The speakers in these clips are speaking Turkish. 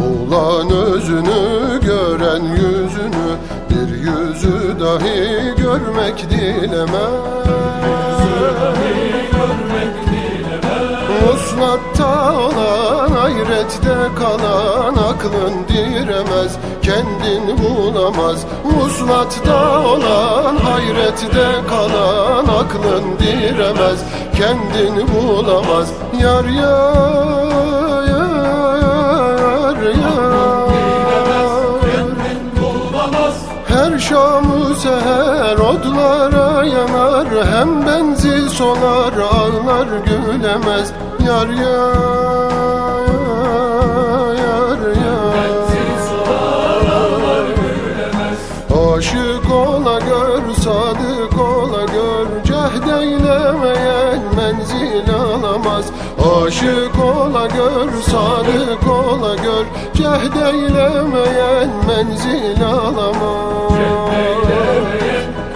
Bulan özünü gören yüzünü Bir yüzü dahi görmek dilemez. Vuslatta olan hayrette kalan aklın diremez Kendin bulamaz. Vuslatta olan hayrette kalan aklın diremez Kendin bulamaz. Yar yar her şamı seher odlara yanar Hem benzi solar ağlar gülemez. Yar yar yar yar. Aşık ola gör sadık ola gör Cehd eylemeyen menzil alamaz. Aşık ola gör sadık ola gör. Cehd eylemeyen menzil alamaz.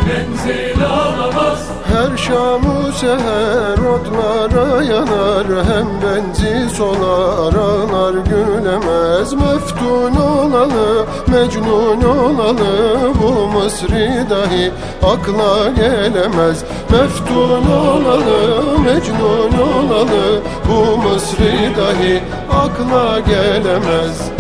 Menzil alamaz. Her şamı seher otlara yanar. Hem benzi solar ağlar gülemez. Meftun olalı mecnun olalı. Bu Mısri dahi akla gelemez. Meftun olalı mecnun olalı Bu Mısri dahi akla gelemez